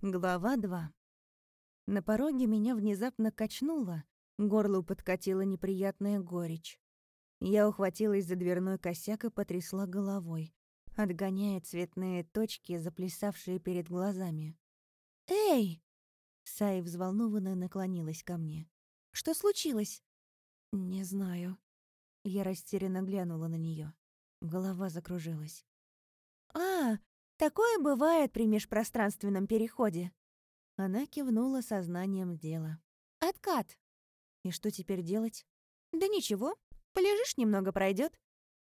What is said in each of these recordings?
Глава 2. На пороге меня внезапно качнуло, горлу подкатила неприятная горечь. Я ухватилась за дверной косяк и потрясла головой, отгоняя цветные точки, заплясавшие перед глазами. «Эй!» Саи взволнованно наклонилась ко мне. «Что случилось?» «Не знаю». Я растерянно глянула на нее. Голова закружилась. «А, Такое бывает при межпространственном переходе. Она кивнула сознанием дела. Откат. И что теперь делать? Да ничего. Полежишь немного, пройдет.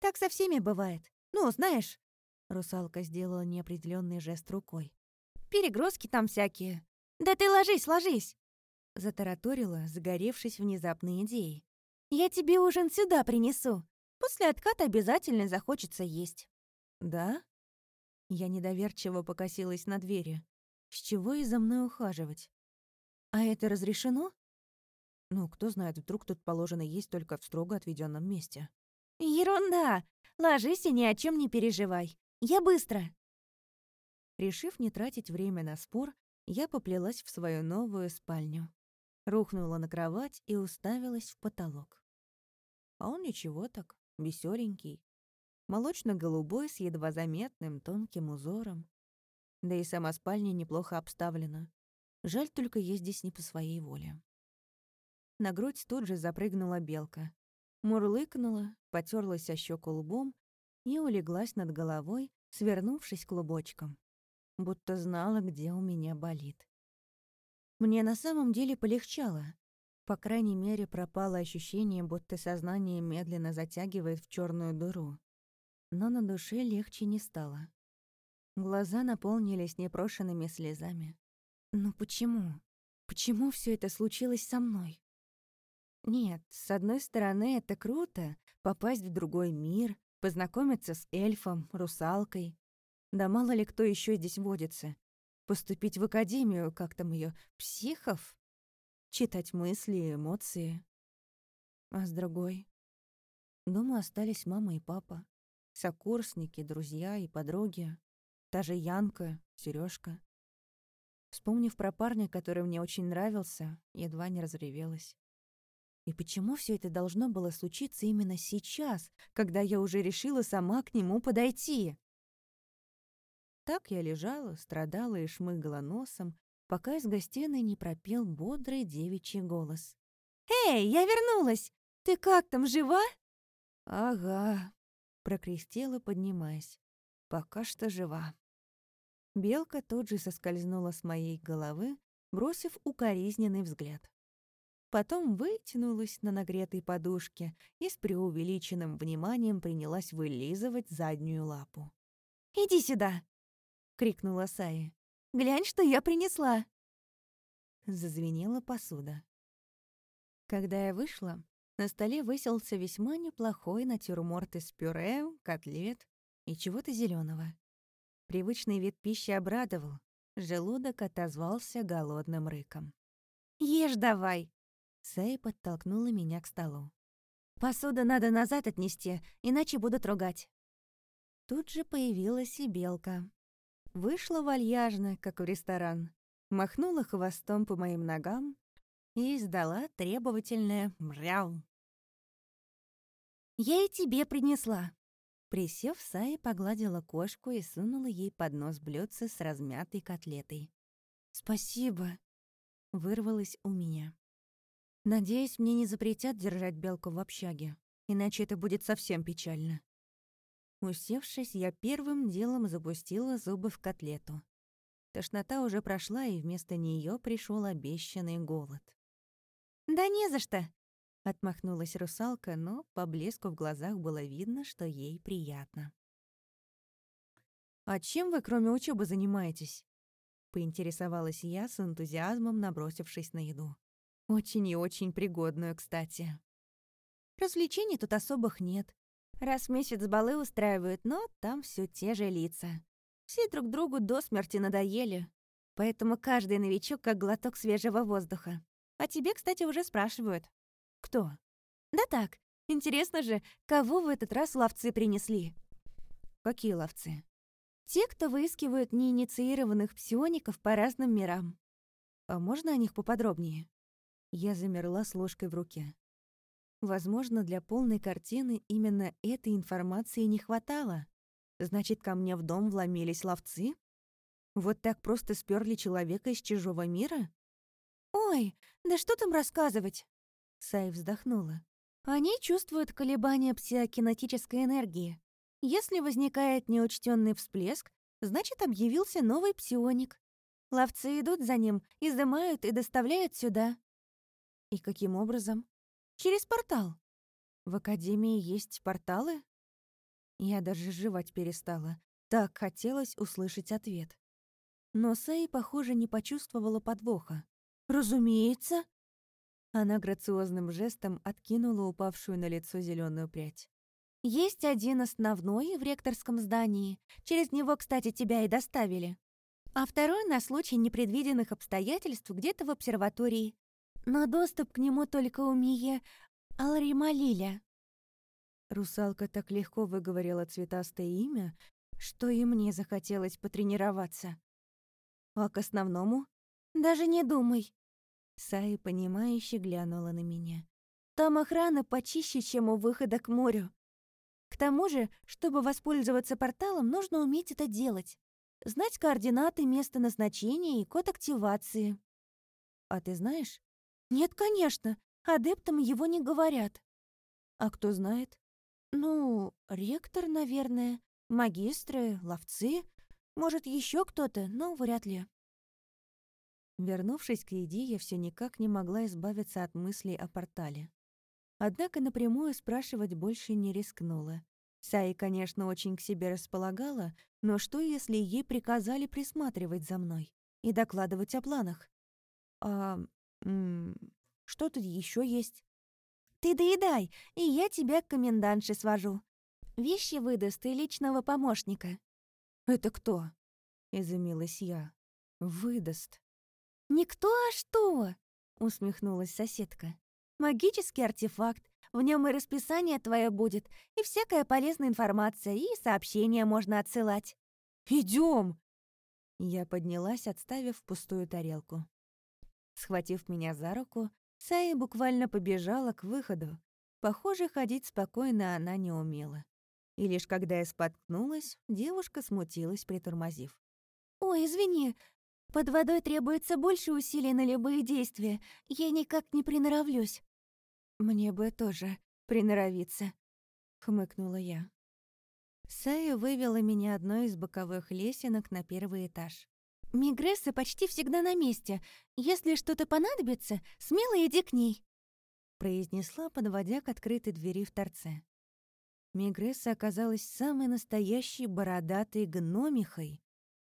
Так со всеми бывает. Ну, знаешь. Русалка сделала неопределенный жест рукой. Перегрузки там всякие. Да ты ложись, ложись. Затараторила, загоревшись внезапной идеей. Я тебе ужин сюда принесу. После отката обязательно захочется есть. Да? Я недоверчиво покосилась на двери. С чего и за мной ухаживать? А это разрешено? Ну, кто знает, вдруг тут положено есть только в строго отведенном месте. Ерунда! Ложись и ни о чем не переживай. Я быстро. Решив не тратить время на спор, я поплелась в свою новую спальню. Рухнула на кровать и уставилась в потолок. А он ничего так, веселенький, молочно-голубой с едва заметным тонким узором. Да и сама спальня неплохо обставлена. Жаль только я здесь не по своей воле. На грудь тут же запрыгнула белка. Мурлыкнула, потерлась о щеку лбом и улеглась над головой, свернувшись клубочком. Будто знала, где у меня болит. Мне на самом деле полегчало. По крайней мере, пропало ощущение, будто сознание медленно затягивает в черную дыру но на душе легче не стало. Глаза наполнились непрошенными слезами. Но почему? Почему все это случилось со мной? Нет, с одной стороны, это круто — попасть в другой мир, познакомиться с эльфом, русалкой. Да мало ли кто еще здесь водится. Поступить в академию, как там ее, психов? Читать мысли, эмоции. А с другой? Дома остались мама и папа сокурсники, друзья и подруги, та же Янка, Сережка. Вспомнив про парня, который мне очень нравился, едва не разревелась. И почему все это должно было случиться именно сейчас, когда я уже решила сама к нему подойти? Так я лежала, страдала и шмыгала носом, пока из гостиной не пропел бодрый девичий голос. «Эй, я вернулась! Ты как там, жива?» «Ага», прокрестила, поднимаясь. Пока что жива. Белка тут же соскользнула с моей головы, бросив укоризненный взгляд. Потом вытянулась на нагретой подушке и с преувеличенным вниманием принялась вылизывать заднюю лапу. «Иди сюда!» — крикнула Саи. «Глянь, что я принесла!» Зазвенела посуда. Когда я вышла, на столе высился весьма неплохой натюрморт из пюре, котлет и чего-то зеленого. Привычный вид пищи обрадовал. Желудок отозвался голодным рыком. «Ешь давай!» Сэй подтолкнула меня к столу. «Посуду надо назад отнести, иначе будут ругать». Тут же появилась и белка. Вышла вальяжно, как в ресторан, махнула хвостом по моим ногам и издала требовательное «мряу». «Я и тебе принесла». Присев, Сая погладила кошку и сунула ей под нос блюдце с размятой котлетой. «Спасибо», — вырвалось у меня. «Надеюсь, мне не запретят держать белку в общаге, иначе это будет совсем печально». Усевшись, я первым делом запустила зубы в котлету. Тошнота уже прошла, и вместо нее пришел обещанный голод. «Да не за что!» Отмахнулась русалка, но по блеску в глазах было видно, что ей приятно. «А чем вы, кроме учебы, занимаетесь?» Поинтересовалась я с энтузиазмом, набросившись на еду. Очень и очень пригодную, кстати. Развлечений тут особых нет. Раз в месяц балы устраивают, но там все те же лица. Все друг другу до смерти надоели. Поэтому каждый новичок как глоток свежего воздуха. А тебе, кстати, уже спрашивают. «Кто?» «Да так. Интересно же, кого в этот раз ловцы принесли?» «Какие ловцы?» Те, кто выискивают неинициированных псиоников по разным мирам. А можно о них поподробнее? Я замерла с ложкой в руке. Возможно, для полной картины именно этой информации не хватало. Значит, ко мне в дом вломились ловцы? Вот так просто сперли человека из чужого мира? «Ой, да что там рассказывать?» Сай вздохнула. «Они чувствуют колебания псиокинетической энергии. Если возникает неучтенный всплеск, значит, объявился новый псионик. Ловцы идут за ним, изымают и доставляют сюда». «И каким образом?» «Через портал». «В Академии есть порталы?» Я даже жевать перестала. Так хотелось услышать ответ. Но Сэй, похоже, не почувствовала подвоха. «Разумеется!» Она грациозным жестом откинула упавшую на лицо зеленую прядь. «Есть один основной в ректорском здании. Через него, кстати, тебя и доставили. А второй на случай непредвиденных обстоятельств где-то в обсерватории. Но доступ к нему только у Мие Алрималиля. Русалка так легко выговорила цветастое имя, что и мне захотелось потренироваться. А к основному? Даже не думай. Саи, понимающе глянула на меня. Там охрана почище, чем у выхода к морю. К тому же, чтобы воспользоваться порталом, нужно уметь это делать. Знать координаты, место назначения и код активации. А ты знаешь? Нет, конечно. Адептам его не говорят. А кто знает? Ну, ректор, наверное, магистры, ловцы, может, еще кто-то, но вряд ли. Вернувшись к еде, я все никак не могла избавиться от мыслей о портале. Однако напрямую спрашивать больше не рискнула. Саи, конечно, очень к себе располагала, но что, если ей приказали присматривать за мной и докладывать о планах? А... М -м, что тут еще есть? Ты доедай, и я тебя к комендантше свожу. Вещи выдаст и личного помощника». «Это кто?» — изумилась я. «Выдаст». «Никто, а что?» — усмехнулась соседка. «Магический артефакт. В нем и расписание твое будет, и всякая полезная информация, и сообщения можно отсылать». Идем. Я поднялась, отставив пустую тарелку. Схватив меня за руку, Сая буквально побежала к выходу. Похоже, ходить спокойно она не умела. И лишь когда я споткнулась, девушка смутилась, притормозив. «Ой, извини, под водой требуется больше усилий на любые действия. Я никак не приноровлюсь». «Мне бы тоже приноровиться», — хмыкнула я. Сая вывела меня одной из боковых лесенок на первый этаж. Мигресса почти всегда на месте. Если что-то понадобится, смело иди к ней», — произнесла, подводя к открытой двери в торце. Мигресса оказалась самой настоящей бородатой гномихой.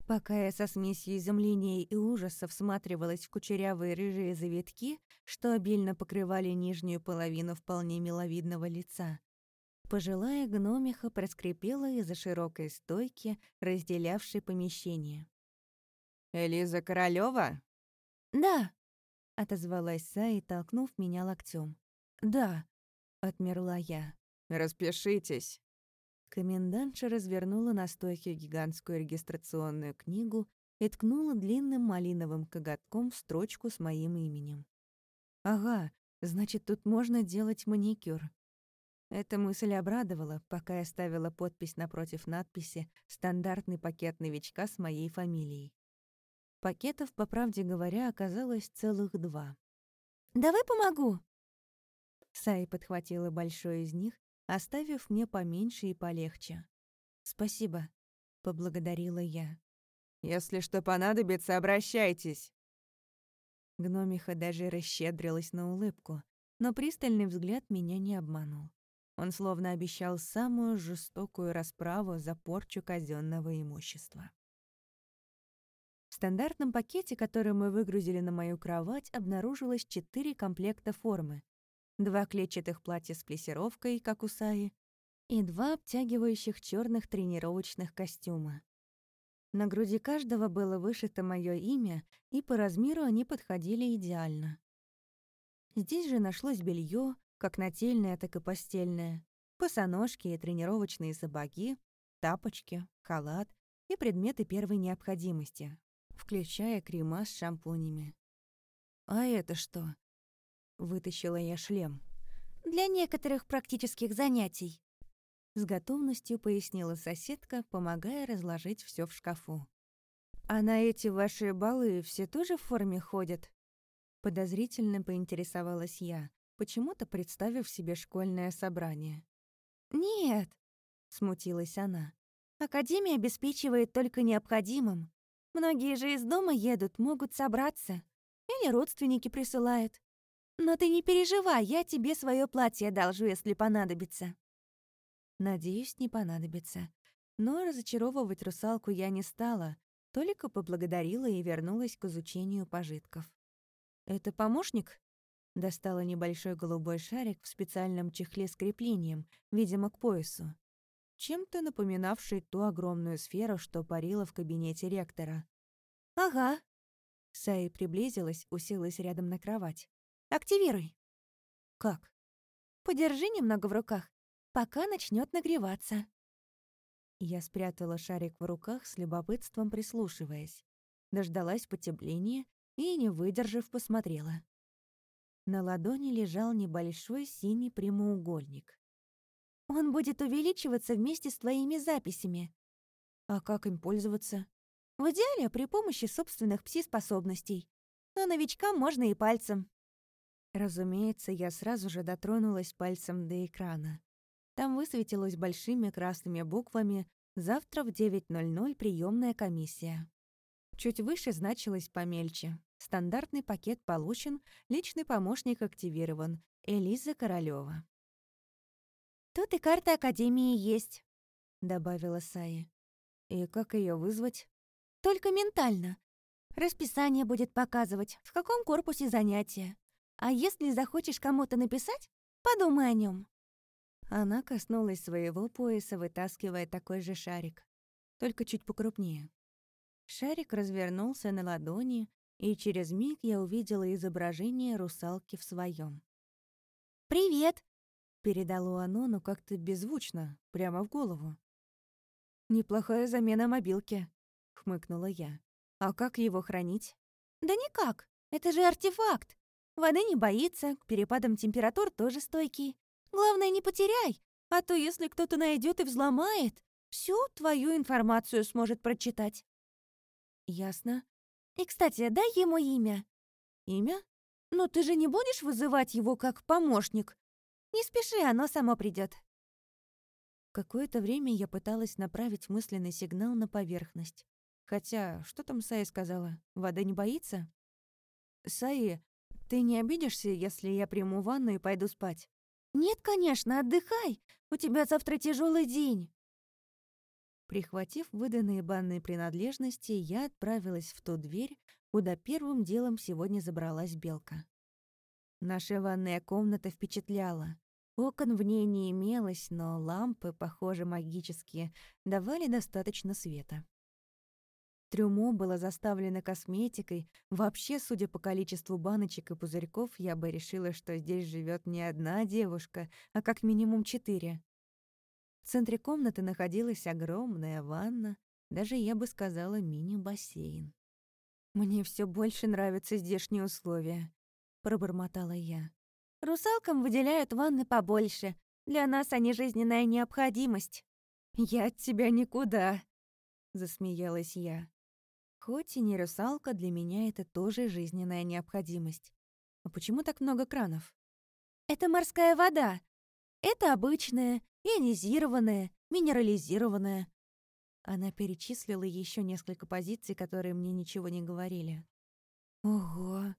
Пока я со смесью изумления и ужаса всматривалась в кучерявые рыжие завитки, что обильно покрывали нижнюю половину вполне миловидного лица, пожилая гномиха проскрипела из-за широкой стойки, разделявшей помещение. «Элиза Королёва?» «Да», — отозвалась Саи, толкнув меня локтем. «Да», — отмерла я. «Распишитесь». Комендантша развернула на стойке гигантскую регистрационную книгу и ткнула длинным малиновым коготком в строчку с моим именем. «Ага, значит, тут можно делать маникюр». Эта мысль обрадовала, пока я ставила подпись напротив надписи «Стандартный пакет новичка с моей фамилией». Пакетов, по правде говоря, оказалось целых два. «Давай помогу!» Сай подхватила большой из них, оставив мне поменьше и полегче. «Спасибо», — поблагодарила я. «Если что понадобится, обращайтесь». Гномиха даже расщедрилась на улыбку, но пристальный взгляд меня не обманул. Он словно обещал самую жестокую расправу за порчу казенного имущества стандартном пакете, который мы выгрузили на мою кровать, обнаружилось четыре комплекта формы. Два клетчатых платья с плесировкой, как у Саи, и два обтягивающих черных тренировочных костюма. На груди каждого было вышито мое имя, и по размеру они подходили идеально. Здесь же нашлось белье, как нательное, так и постельное, босоножки и тренировочные сапоги, тапочки, халат, и предметы первой необходимости, включая крема с шампунями. «А это что?» Вытащила я шлем. «Для некоторых практических занятий», с готовностью пояснила соседка, помогая разложить все в шкафу. «А на эти ваши балы все тоже в форме ходят?» Подозрительно поинтересовалась я, почему-то представив себе школьное собрание. «Нет», — смутилась она. «Академия обеспечивает только необходимым. Многие же из дома едут, могут собраться. Или родственники присылают. Но ты не переживай, я тебе свое платье одолжу, если понадобится». Надеюсь, не понадобится. Но разочаровывать русалку я не стала, только поблагодарила и вернулась к изучению пожитков. «Это помощник?» Достала небольшой голубой шарик в специальном чехле с креплением, видимо, к поясу. Чем-то напоминавший ту огромную сферу, что парила в кабинете ректора. «Ага». Саи приблизилась, уселась рядом на кровать. «Активируй». «Как?» «Подержи немного в руках пока начнет нагреваться. Я спрятала шарик в руках с любопытством прислушиваясь. Дождалась потепления и, не выдержав, посмотрела. На ладони лежал небольшой синий прямоугольник. «Он будет увеличиваться вместе с твоими записями». «А как им пользоваться?» «В идеале при помощи собственных пси-способностей. Но новичкам можно и пальцем». Разумеется, я сразу же дотронулась пальцем до экрана. Там высветилось большими красными буквами «Завтра в 9.00 приемная комиссия». Чуть выше значилось помельче. Стандартный пакет получен, личный помощник активирован. Элиза Королёва. «Тут и карта Академии есть», — добавила Саи. «И как ее вызвать?» «Только ментально. Расписание будет показывать, в каком корпусе занятия. А если захочешь кому-то написать, подумай о нем. Она коснулась своего пояса, вытаскивая такой же шарик, только чуть покрупнее. Шарик развернулся на ладони, и через миг я увидела изображение русалки в своем. «Привет!» — передало оно, но как-то беззвучно, прямо в голову. «Неплохая замена мобилки», — хмыкнула я. «А как его хранить?» «Да никак, это же артефакт. Воды не боится, к перепадам температур тоже стойкий. Главное, не потеряй, а то если кто-то найдет и взломает, всю твою информацию сможет прочитать. Ясно. И, кстати, дай ему имя. Имя? Ну, ты же не будешь вызывать его как помощник. Не спеши, оно само придет. Какое-то время я пыталась направить мысленный сигнал на поверхность. Хотя, что там Саи сказала? Вода не боится? Саи, ты не обидишься, если я приму ванну и пойду спать? «Нет, конечно, отдыхай. У тебя завтра тяжелый день». Прихватив выданные банные принадлежности, я отправилась в ту дверь, куда первым делом сегодня забралась белка. Наша ванная комната впечатляла. Окон в ней не имелось, но лампы, похоже, магические, давали достаточно света. Трюмо было заставлено косметикой. Вообще, судя по количеству баночек и пузырьков, я бы решила, что здесь живет не одна девушка, а как минимум четыре. В центре комнаты находилась огромная ванна, даже, я бы сказала, мини-бассейн. «Мне все больше нравятся здешние условия», — пробормотала я. «Русалкам выделяют ванны побольше. Для нас они жизненная необходимость». «Я от тебя никуда», — засмеялась я. Хоть и не русалка, для меня это тоже жизненная необходимость. А почему так много кранов? Это морская вода. Это обычная, ионизированная, минерализированная. Она перечислила еще несколько позиций, которые мне ничего не говорили. Ого,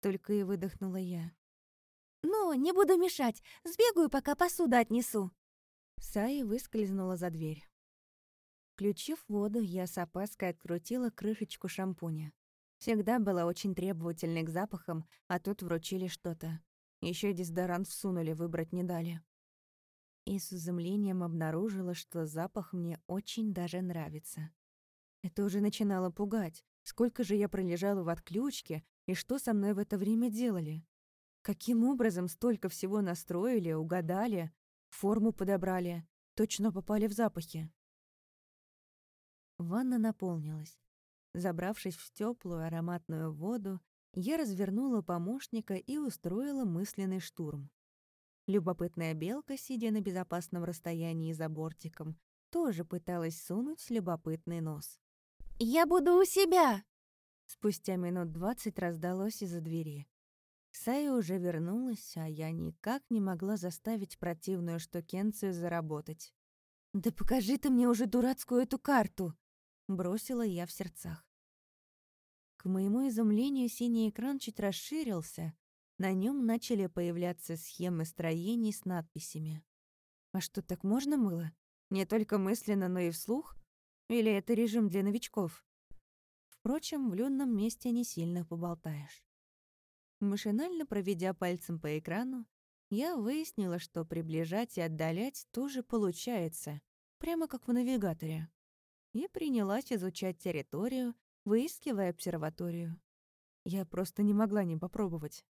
только и выдохнула я. Ну, не буду мешать. Сбегаю, пока посуду отнесу. Саи выскользнула за дверь. Включив воду, я с опаской открутила крышечку шампуня. Всегда была очень требовательной к запахам, а тут вручили что-то. Еще дезодорант всунули, выбрать не дали. И с изумлением обнаружила, что запах мне очень даже нравится. Это уже начинало пугать. Сколько же я пролежала в отключке, и что со мной в это время делали? Каким образом столько всего настроили, угадали, форму подобрали, точно попали в запахи? Ванна наполнилась. Забравшись в теплую ароматную воду, я развернула помощника и устроила мысленный штурм. Любопытная белка, сидя на безопасном расстоянии за бортиком, тоже пыталась сунуть любопытный нос. «Я буду у себя!» Спустя минут двадцать раздалось из-за двери. Сая уже вернулась, а я никак не могла заставить противную штукенцию заработать. «Да покажи ты мне уже дурацкую эту карту!» — бросила я в сердцах. К моему изумлению синий экран чуть расширился, на нем начали появляться схемы строений с надписями. А что, так можно было? Не только мысленно, но и вслух? Или это режим для новичков? Впрочем, в людном месте не сильно поболтаешь. Машинально проведя пальцем по экрану, я выяснила, что приближать и отдалять тоже получается, прямо как в навигаторе. И принялась изучать территорию, выискивая обсерваторию. Я просто не могла не попробовать.